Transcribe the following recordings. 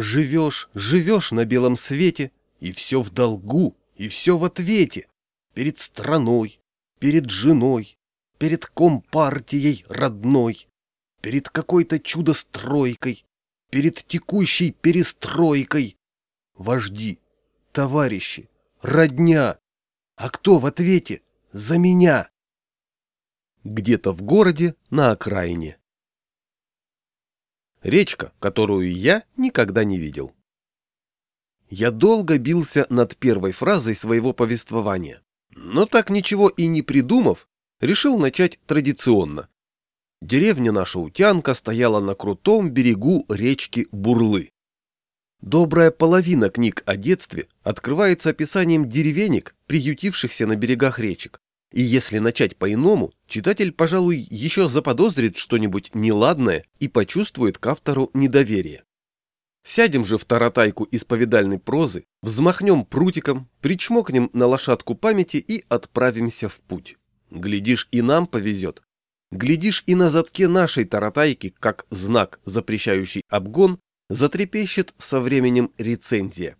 Живешь, живешь на белом свете, и все в долгу, и все в ответе. Перед страной, перед женой, перед компартией родной, перед какой-то чудо-стройкой, перед текущей перестройкой. Вожди, товарищи, родня. А кто в ответе? За меня. Где-то в городе на окраине. Речка, которую я никогда не видел. Я долго бился над первой фразой своего повествования, но так ничего и не придумав, решил начать традиционно. Деревня наша Утянка стояла на крутом берегу речки Бурлы. Добрая половина книг о детстве открывается описанием деревенек, приютившихся на берегах речек. И если начать по-иному, читатель, пожалуй, еще заподозрит что-нибудь неладное и почувствует к автору недоверие. Сядем же в таратайку исповедальной прозы, взмахнем прутиком, причмокнем на лошадку памяти и отправимся в путь. Глядишь, и нам повезет. Глядишь, и на задке нашей таратайки, как знак, запрещающий обгон, затрепещет со временем рецензия.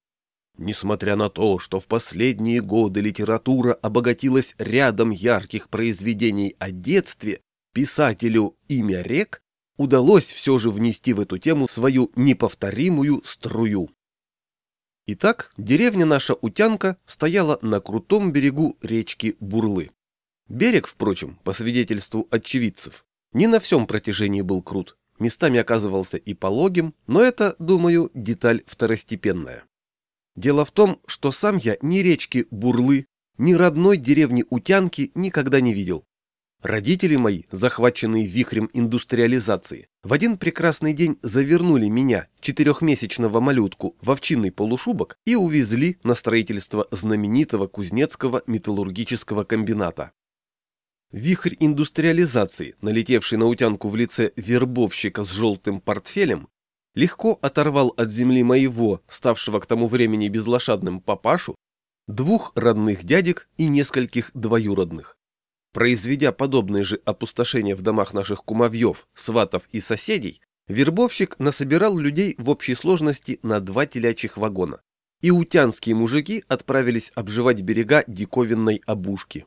Несмотря на то, что в последние годы литература обогатилась рядом ярких произведений о детстве, писателю «Имя рек» удалось все же внести в эту тему свою неповторимую струю. Итак, деревня наша Утянка стояла на крутом берегу речки Бурлы. Берег, впрочем, по свидетельству очевидцев, не на всем протяжении был крут, местами оказывался и пологим, но это, думаю, деталь второстепенная. Дело в том, что сам я ни речки Бурлы, ни родной деревни Утянки никогда не видел. Родители мои, захваченные вихрем индустриализации, в один прекрасный день завернули меня, четырехмесячного малютку, в овчинный полушубок и увезли на строительство знаменитого Кузнецкого металлургического комбината. Вихрь индустриализации, налетевший на утянку в лице вербовщика с желтым портфелем, легко оторвал от земли моего, ставшего к тому времени безлошадным папашу, двух родных дядек и нескольких двоюродных. Произведя подобное же опустошение в домах наших кумовьев, сватов и соседей, вербовщик насобирал людей в общей сложности на два телячьих вагона, и утянские мужики отправились обживать берега диковинной обушки.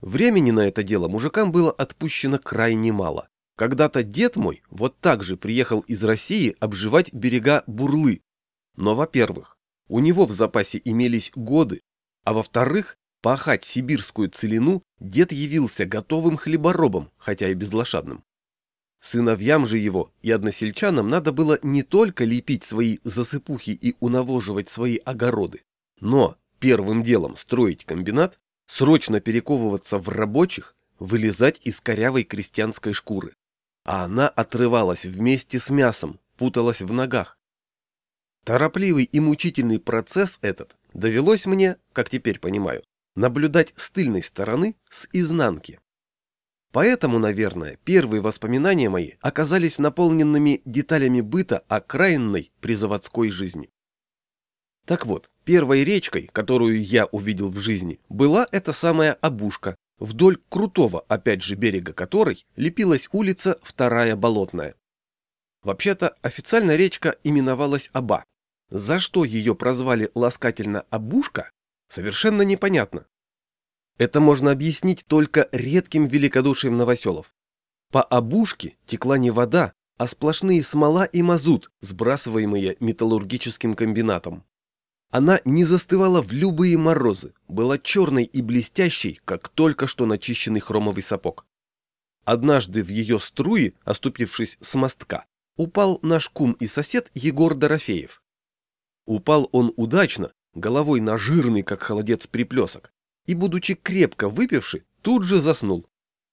Времени на это дело мужикам было отпущено крайне мало. Когда-то дед мой вот так же приехал из России обживать берега Бурлы. Но, во-первых, у него в запасе имелись годы, а во-вторых, пахать сибирскую целину дед явился готовым хлеборобом, хотя и безлошадным. Сыновьям же его и односельчанам надо было не только лепить свои засыпухи и унавоживать свои огороды, но первым делом строить комбинат, срочно перековываться в рабочих, вылезать из корявой крестьянской шкуры. А она отрывалась вместе с мясом, путалась в ногах. Торопливый и мучительный процесс этот довелось мне, как теперь понимаю, наблюдать с тыльной стороны, с изнанки. Поэтому, наверное, первые воспоминания мои оказались наполненными деталями быта окраинной призаводской жизни. Так вот, первой речкой, которую я увидел в жизни, была эта самая Обушка, вдоль крутого, опять же, берега которой лепилась улица Вторая Болотная. Вообще-то официально речка именовалась Аба. За что ее прозвали ласкательно Обушка, совершенно непонятно. Это можно объяснить только редким великодушием новоселов. По Обушке текла не вода, а сплошные смола и мазут, сбрасываемые металлургическим комбинатом. Она не застывала в любые морозы, была черной и блестящей, как только что начищенный хромовый сапог. Однажды в ее струи, оступившись с мостка, упал наш кум и сосед Егор Дорофеев. Упал он удачно, головой на жирный, как холодец, приплесок, и, будучи крепко выпивший, тут же заснул.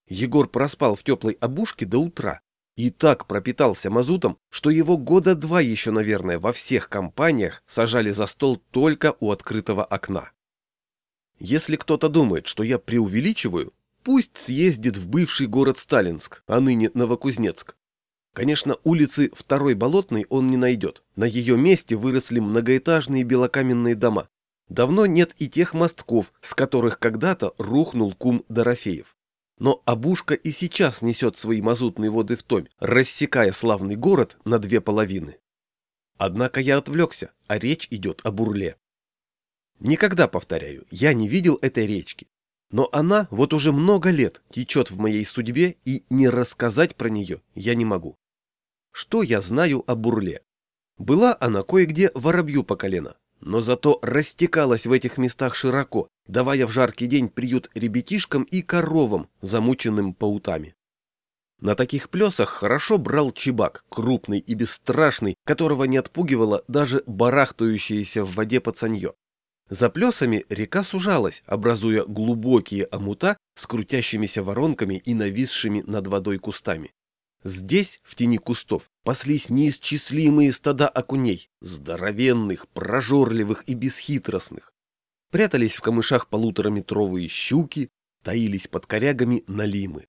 Егор проспал в теплой обушке до утра, и так пропитался мазутом, что его года два еще, наверное, во всех компаниях сажали за стол только у открытого окна. Если кто-то думает, что я преувеличиваю, пусть съездит в бывший город Сталинск, а ныне Новокузнецк. Конечно, улицы Второй Болотной он не найдет. На ее месте выросли многоэтажные белокаменные дома. Давно нет и тех мостков, с которых когда-то рухнул кум Дорофеев. Но Абушка и сейчас несет свои мазутные воды в Томь, рассекая славный город на две половины. Однако я отвлекся, а речь идет о бурле. Никогда, повторяю, я не видел этой речки. Но она вот уже много лет течет в моей судьбе, и не рассказать про нее я не могу. Что я знаю о бурле? Была она кое-где воробью по колено, но зато растекалась в этих местах широко, давая в жаркий день приют ребятишкам и коровам, замученным паутами. На таких плесах хорошо брал чебак, крупный и бесстрашный, которого не отпугивало даже барахтающееся в воде пацанье. За плесами река сужалась, образуя глубокие омута с крутящимися воронками и нависшими над водой кустами. Здесь, в тени кустов, паслись неисчислимые стада окуней, здоровенных, прожорливых и бесхитростных. Прятались в камышах полутораметровые щуки, таились под корягами налимы.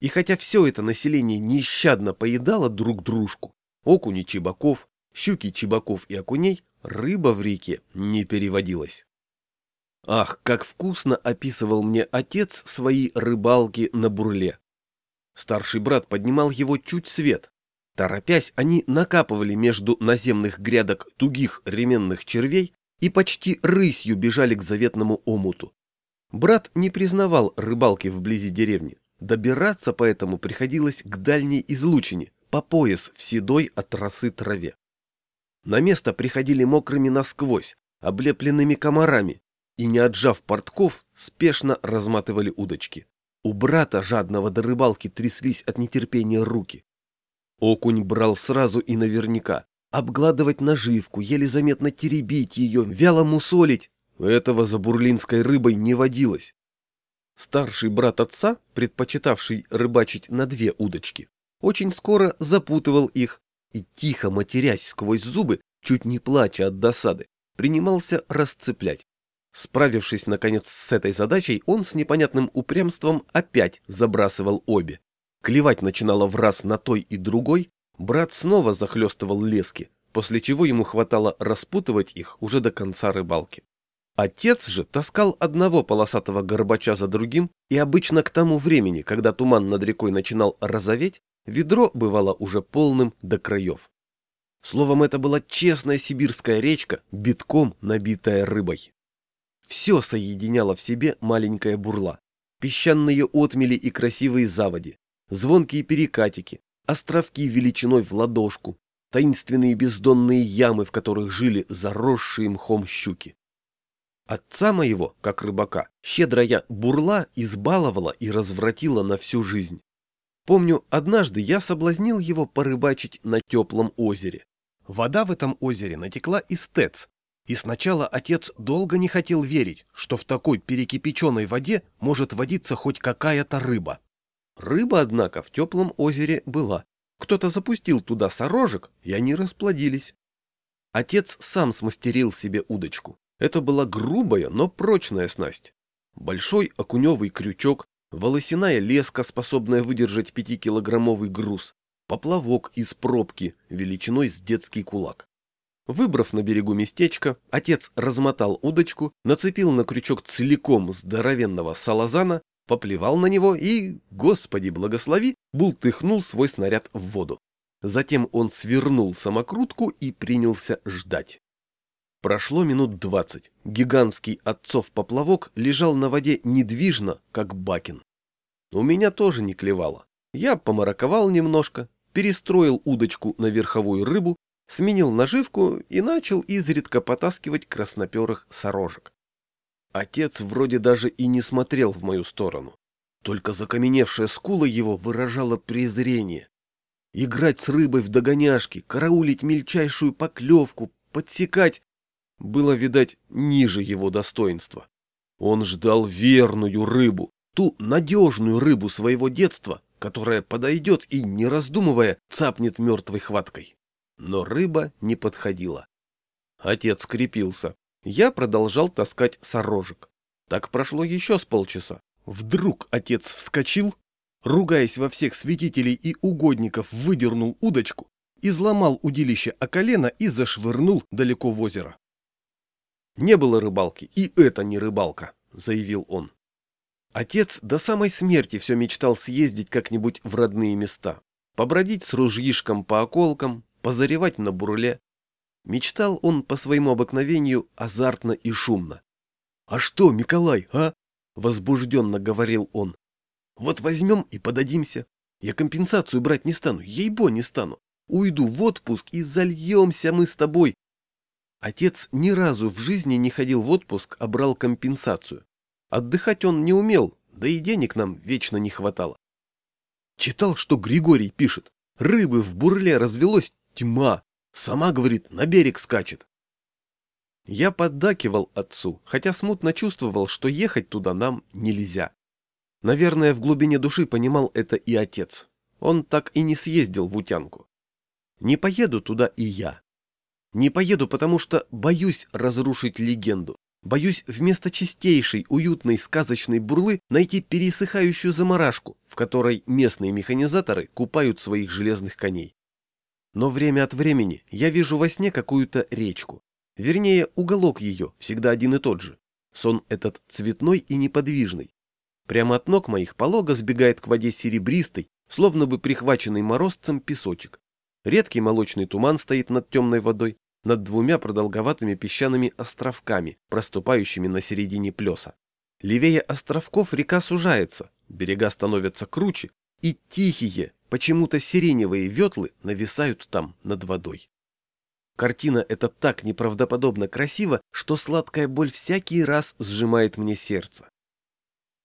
И хотя все это население нещадно поедало друг дружку, окуни чебаков, щуки чебаков и окуней, рыба в реке не переводилась. Ах, как вкусно описывал мне отец свои рыбалки на бурле. Старший брат поднимал его чуть свет. Торопясь, они накапывали между наземных грядок тугих ременных червей и почти рысью бежали к заветному омуту. Брат не признавал рыбалки вблизи деревни. Добираться поэтому приходилось к дальней излучине, по пояс в седой от росы траве. На место приходили мокрыми насквозь, облепленными комарами, и, не отжав портков, спешно разматывали удочки. У брата, жадного до рыбалки, тряслись от нетерпения руки. Окунь брал сразу и наверняка. Обгладывать наживку, еле заметно теребить ее, вяло мусолить. Этого за бурлинской рыбой не водилось. Старший брат отца, предпочитавший рыбачить на две удочки, очень скоро запутывал их и, тихо матерясь сквозь зубы, чуть не плача от досады, принимался расцеплять. Справившись, наконец, с этой задачей, он с непонятным упрямством опять забрасывал обе. Клевать начинало в раз на той и другой, брат снова захлестывал лески, после чего ему хватало распутывать их уже до конца рыбалки. Отец же таскал одного полосатого горбача за другим, и обычно к тому времени, когда туман над рекой начинал розоветь, ведро бывало уже полным до краев. Словом, это была честная сибирская речка, битком набитая рыбой. Все соединяло в себе маленькая бурла. Песчаные отмели и красивые заводи, звонкие перекатики, островки величиной в ладошку, таинственные бездонные ямы, в которых жили заросшие мхом щуки. Отца моего, как рыбака, щедрая бурла избаловала и развратила на всю жизнь. Помню, однажды я соблазнил его порыбачить на теплом озере. Вода в этом озере натекла из ТЭЦ, и сначала отец долго не хотел верить, что в такой перекипяченной воде может водиться хоть какая-то рыба. Рыба, однако, в теплом озере была. Кто-то запустил туда сорожек, и они расплодились. Отец сам смастерил себе удочку. Это была грубая, но прочная снасть. Большой окуневый крючок, волосяная леска, способная выдержать пятикилограммовый груз, поплавок из пробки величиной с детский кулак. Выбрав на берегу местечко, отец размотал удочку, нацепил на крючок целиком здоровенного салазана, поплевал на него и, господи благослови, бултыхнул свой снаряд в воду. Затем он свернул самокрутку и принялся ждать. Прошло минут двадцать. Гигантский отцов поплавок лежал на воде недвижно, как бакин. У меня тоже не клевало. Я помараковал немножко, перестроил удочку на верховую рыбу, сменил наживку и начал изредка потаскивать красноперых сорожек. Отец вроде даже и не смотрел в мою сторону. Только закаменевшая скула его выражала презрение. Играть с рыбой в догоняшки, караулить мельчайшую поклевку, подсекать было, видать, ниже его достоинства. Он ждал верную рыбу, ту надежную рыбу своего детства, которая подойдет и, не раздумывая, цапнет мертвой хваткой. Но рыба не подходила. Отец скрепился. Я продолжал таскать сорожек. Так прошло еще с полчаса. Вдруг отец вскочил, ругаясь во всех святителей и угодников, выдернул удочку, изломал удилище о колено и зашвырнул далеко в озеро. Не было рыбалки, и это не рыбалка, заявил он. Отец до самой смерти все мечтал съездить как-нибудь в родные места, побродить с ружьишком по околкам, позаревать на бурле, Мечтал он по своему обыкновению азартно и шумно. «А что, Миколай, а?» — возбужденно говорил он. «Вот возьмем и подадимся. Я компенсацию брать не стану, ей-бо не стану. Уйду в отпуск и зальемся мы с тобой. Отец ни разу в жизни не ходил в отпуск, а брал компенсацию. Отдыхать он не умел, да и денег нам вечно не хватало. Читал, что Григорий пишет. Рыбы в бурле развелось тьма. Сама, говорит, на берег скачет. Я поддакивал отцу, хотя смутно чувствовал, что ехать туда нам нельзя. Наверное, в глубине души понимал это и отец. Он так и не съездил в Утянку. Не поеду туда и я. Не поеду, потому что боюсь разрушить легенду. Боюсь вместо чистейшей, уютной, сказочной бурлы найти пересыхающую заморашку, в которой местные механизаторы купают своих железных коней. Но время от времени я вижу во сне какую-то речку. Вернее, уголок ее, всегда один и тот же. Сон этот цветной и неподвижный. Прямо от ног моих полого сбегает к воде серебристый, словно бы прихваченный морозцем песочек. Редкий молочный туман стоит над темной водой, над двумя продолговатыми песчаными островками, проступающими на середине плеса. Левее островков река сужается, берега становятся круче, и тихие, почему-то сиреневые ветлы нависают там над водой. Картина эта так неправдоподобно красива, что сладкая боль всякий раз сжимает мне сердце.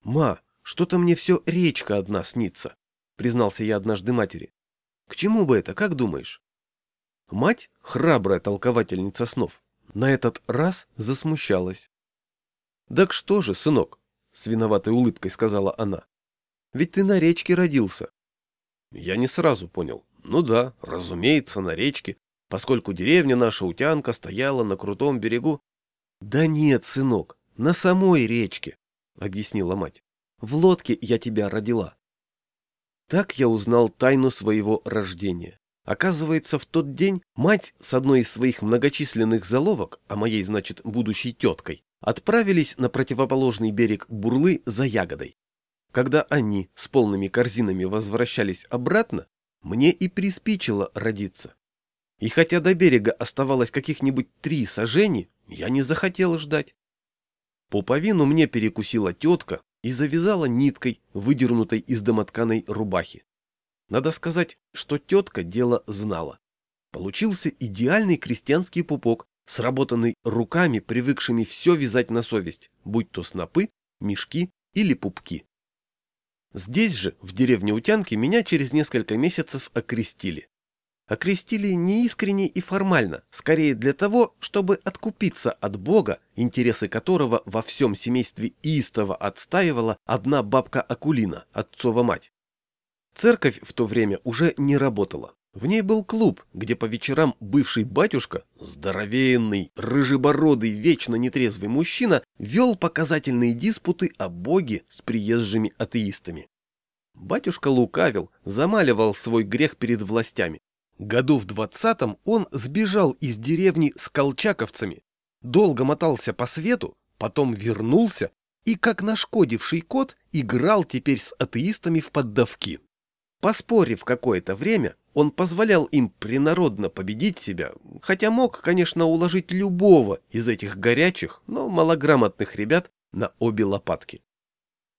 «Ма, что-то мне все речка одна снится», — признался я однажды матери. «К чему бы это, как думаешь?» Мать, храбрая толковательница снов, на этот раз засмущалась. «Так что же, сынок?» — с виноватой улыбкой сказала она. «Ведь ты на речке родился». Я не сразу понял. Ну да, разумеется, на речке, поскольку деревня наша Утянка стояла на крутом берегу. «Да нет, сынок, на самой речке», — объяснила мать. «В лодке я тебя родила». Так я узнал тайну своего рождения. Оказывается, в тот день мать с одной из своих многочисленных заловок, а моей, значит, будущей теткой, отправились на противоположный берег Бурлы за ягодой. Когда они с полными корзинами возвращались обратно, мне и приспичило родиться. И хотя до берега оставалось каких-нибудь три сажени, я не захотел ждать. Пуповину мне перекусила тетка и завязала ниткой, выдернутой из домотканой рубахи. Надо сказать, что тетка дело знала. Получился идеальный крестьянский пупок, сработанный руками, привыкшими все вязать на совесть, будь то снопы, мешки или пупки. Здесь же, в деревне Утянки, меня через несколько месяцев окрестили. Окрестили неискренне и формально, скорее для того, чтобы откупиться от Бога, интересы которого во всем семействе истово отстаивала одна бабка Акулина, отцова мать. Церковь в то время уже не работала. В ней был клуб, где по вечерам бывший батюшка, здоровенный, рыжебородый, вечно нетрезвый мужчина, вел показательные диспуты о Боге с приезжими атеистами. Батюшка лукавил, замаливал свой грех перед властями. Году в двадцатом он сбежал из деревни с колчаковцами, долго мотался по свету, потом вернулся и, как нашкодивший кот, играл теперь с атеистами в поддавки. Поспорив какое-то время, он позволял им принародно победить себя, хотя мог, конечно, уложить любого из этих горячих, но малограмотных ребят на обе лопатки.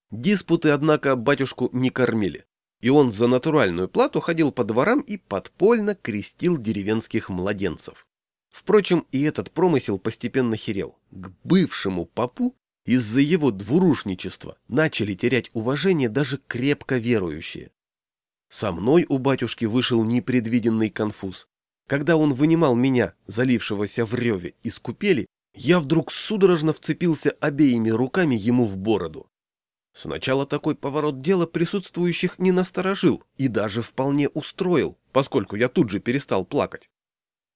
Диспуты, однако, батюшку не кормили, и он за натуральную плату ходил по дворам и подпольно крестил деревенских младенцев. Впрочем, и этот промысел постепенно херел. К бывшему попу из-за его двурушничества начали терять уважение даже крепко верующие. Со мной у батюшки вышел непредвиденный конфуз. Когда он вынимал меня, залившегося в реве, из купели, я вдруг судорожно вцепился обеими руками ему в бороду. Сначала такой поворот дела присутствующих не насторожил и даже вполне устроил, поскольку я тут же перестал плакать.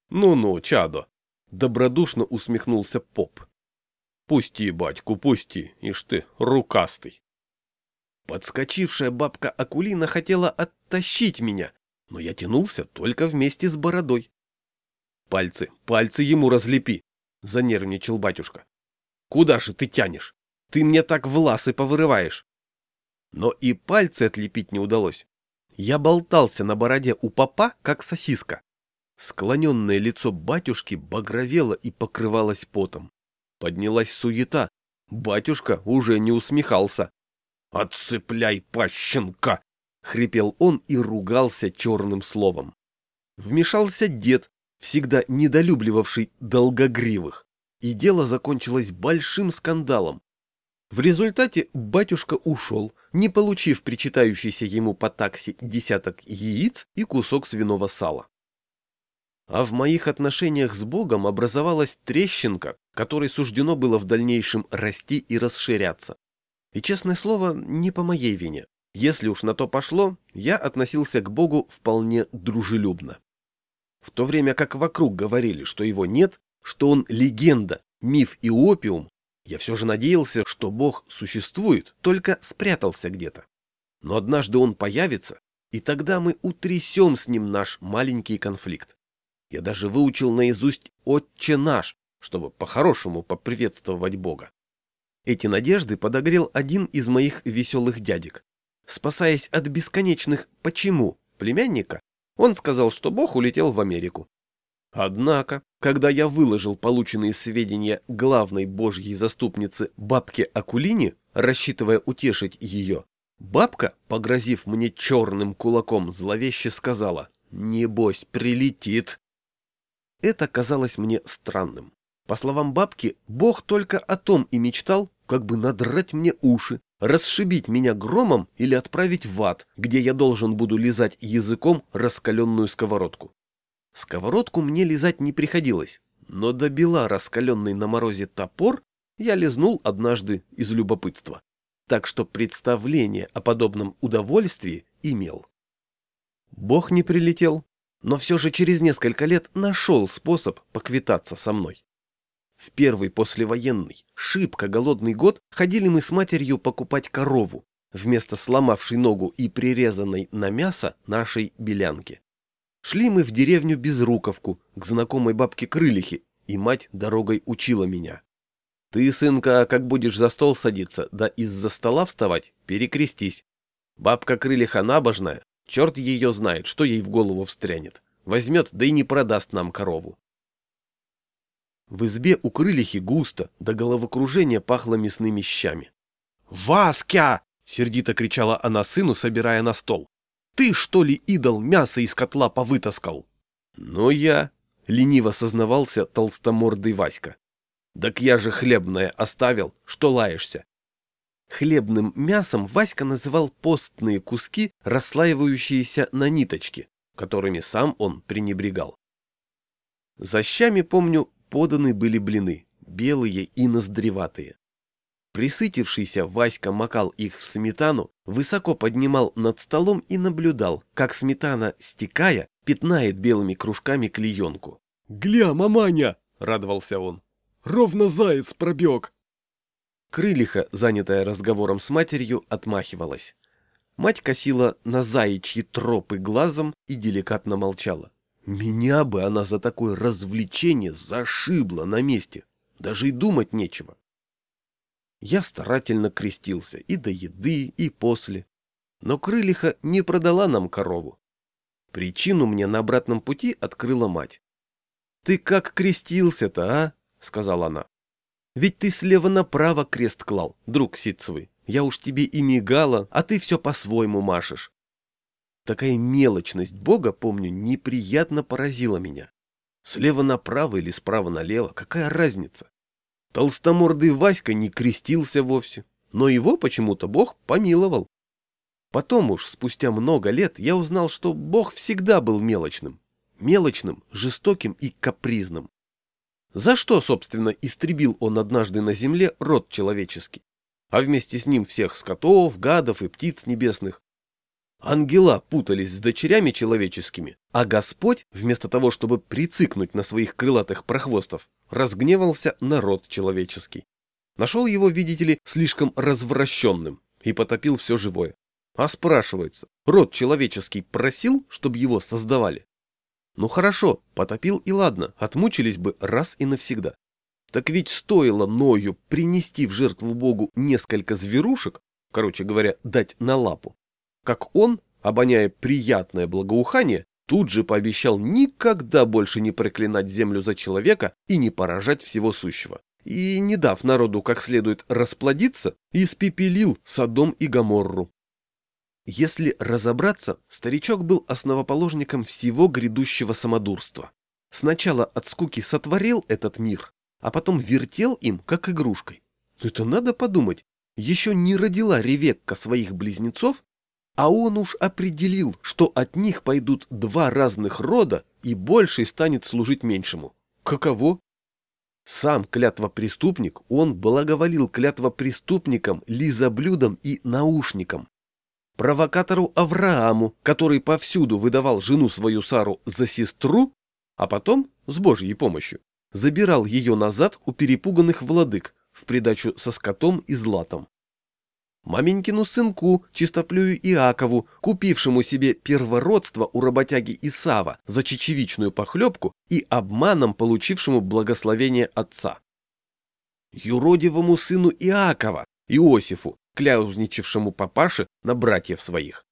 «Ну-ну, чадо!» — добродушно усмехнулся поп. «Пусти, батьку, пусти, ишь ты, рукастый!» Подскочившая бабка Акулина хотела оттащить меня, но я тянулся только вместе с бородой. «Пальцы, пальцы ему разлепи!» — занервничал батюшка. «Куда же ты тянешь? Ты мне так власы повырываешь!» Но и пальцы отлепить не удалось. Я болтался на бороде у папа, как сосиска. Склоненное лицо батюшки багровело и покрывалось потом. Поднялась суета. Батюшка уже не усмехался. «Отцепляй, пащенка!» — хрипел он и ругался черным словом. Вмешался дед, всегда недолюбливавший долгогривых, и дело закончилось большим скандалом. В результате батюшка ушел, не получив причитающийся ему по такси десяток яиц и кусок свиного сала. А в моих отношениях с Богом образовалась трещинка, которой суждено было в дальнейшем расти и расширяться. И, честное слово, не по моей вине. Если уж на то пошло, я относился к Богу вполне дружелюбно. В то время как вокруг говорили, что его нет, что он легенда, миф и опиум, я все же надеялся, что Бог существует, только спрятался где-то. Но однажды он появится, и тогда мы утрясем с ним наш маленький конфликт. Я даже выучил наизусть «Отче наш», чтобы по-хорошему поприветствовать Бога. Эти надежды подогрел один из моих веселых дядек. Спасаясь от бесконечных «почему» племянника, он сказал, что Бог улетел в Америку. Однако, когда я выложил полученные сведения главной божьей заступнице бабке Акулине, рассчитывая утешить ее, бабка, погрозив мне черным кулаком, зловеще сказала «Небось, прилетит». Это казалось мне странным. По словам бабки, Бог только о том и мечтал, как бы надрать мне уши, расшибить меня громом или отправить в ад, где я должен буду лизать языком раскаленную сковородку. Сковородку мне лизать не приходилось, но добила раскаленный на морозе топор я лизнул однажды из любопытства. Так что представление о подобном удовольствии имел. Бог не прилетел, но все же через несколько лет нашел способ поквитаться со мной. В первый послевоенный, шибко голодный год ходили мы с матерью покупать корову, вместо сломавшей ногу и прирезанной на мясо нашей белянки. Шли мы в деревню Безруковку, к знакомой бабке Крылихе, и мать дорогой учила меня. Ты, сынка, как будешь за стол садиться, да из-за стола вставать, перекрестись. Бабка Крылиха набожная, Черт ее знает, что ей в голову встрянет. Возьмет, да и не продаст нам корову. В избе у крылихи густо, до головокружения пахло мясными щами. «Васька!» — сердито кричала она сыну, собирая на стол. «Ты, что ли, идол, мясо из котла повытаскал?» «Ну я!» — лениво сознавался толстомордый Васька. «Так я же хлебное оставил, что лаешься? Хлебным мясом Васька называл постные куски, расслаивающиеся на ниточке, которыми сам он пренебрегал. За щами, помню, поданы были блины, белые и ноздреватые. Присытившийся Васька макал их в сметану, высоко поднимал над столом и наблюдал, как сметана, стекая, пятнает белыми кружками клеенку. «Гля, маманя!» — радовался он. «Ровно заяц пробег!» Крылиха, занятая разговором с матерью, отмахивалась. Мать косила на заячьи тропы глазом и деликатно молчала. Меня бы она за такое развлечение зашибла на месте. Даже и думать нечего. Я старательно крестился и до еды, и после. Но крылиха не продала нам корову. Причину мне на обратном пути открыла мать. — Ты как крестился-то, а? — сказала она. Ведь ты слева направо крест клал, друг Ситцевый. Я уж тебе и мигала, а ты все по-своему машешь. Такая мелочность Бога, помню, неприятно поразила меня. Слева направо или справа налево, какая разница? Толстомордый Васька не крестился вовсе, но его почему-то Бог помиловал. Потом уж, спустя много лет, я узнал, что Бог всегда был мелочным. Мелочным, жестоким и капризным. За что, собственно, истребил он однажды на земле род человеческий? А вместе с ним всех скотов, гадов и птиц небесных. Ангела путались с дочерями человеческими, а Господь, вместо того, чтобы прицикнуть на своих крылатых прохвостов, разгневался на род человеческий. Нашел его, видите ли, слишком развращенным и потопил все живое. А спрашивается, род человеческий просил, чтобы его создавали? Ну хорошо, потопил и ладно, отмучились бы раз и навсегда. Так ведь стоило Ною принести в жертву Богу несколько зверушек, короче говоря, дать на лапу, как он, обоняя приятное благоухание, тут же пообещал никогда больше не проклинать землю за человека и не поражать всего сущего. И, не дав народу как следует расплодиться, испепелил Содом и Гоморру. Если разобраться, старичок был основоположником всего грядущего самодурства. Сначала от скуки сотворил этот мир, а потом вертел им, как игрушкой. Это надо подумать. Еще не родила Ревекка своих близнецов, а он уж определил, что от них пойдут два разных рода, и больший станет служить меньшему. Каково? Сам клятва-преступник, он благоволил клятва-преступникам, лизоблюдам и наушникам. Провокатору Аврааму, который повсюду выдавал жену свою Сару за сестру, а потом, с Божьей помощью, забирал ее назад у перепуганных владык в придачу со скотом и златом маменькину сынку, чистоплюю Иакову, купившему себе первородство у работяги Исава за чечевичную похлебку и обманом получившему благословение отца. Юродивому сыну Иакова, Иосифу, кляузничавшему папаше на братьев своих.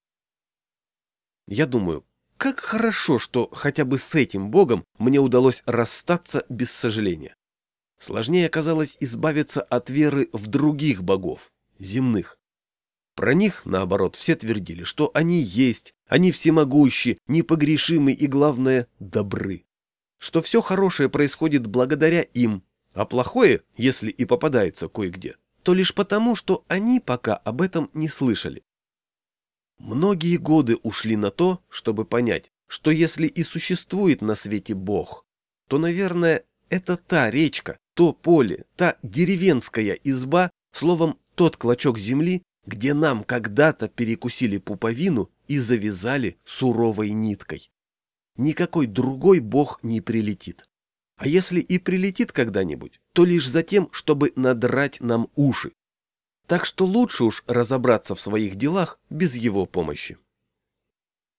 Я думаю, как хорошо, что хотя бы с этим богом мне удалось расстаться без сожаления. Сложнее оказалось избавиться от веры в других богов, земных. Про них, наоборот, все твердили, что они есть, они всемогущи, непогрешимы и, главное, добры. Что все хорошее происходит благодаря им, а плохое, если и попадается кое-где, то лишь потому, что они пока об этом не слышали. Многие годы ушли на то, чтобы понять, что если и существует на свете Бог, то, наверное, это та речка, то поле, та деревенская изба, словом, тот клочок земли, где нам когда-то перекусили пуповину и завязали суровой ниткой. Никакой другой бог не прилетит. А если и прилетит когда-нибудь, то лишь за тем, чтобы надрать нам уши. Так что лучше уж разобраться в своих делах без его помощи.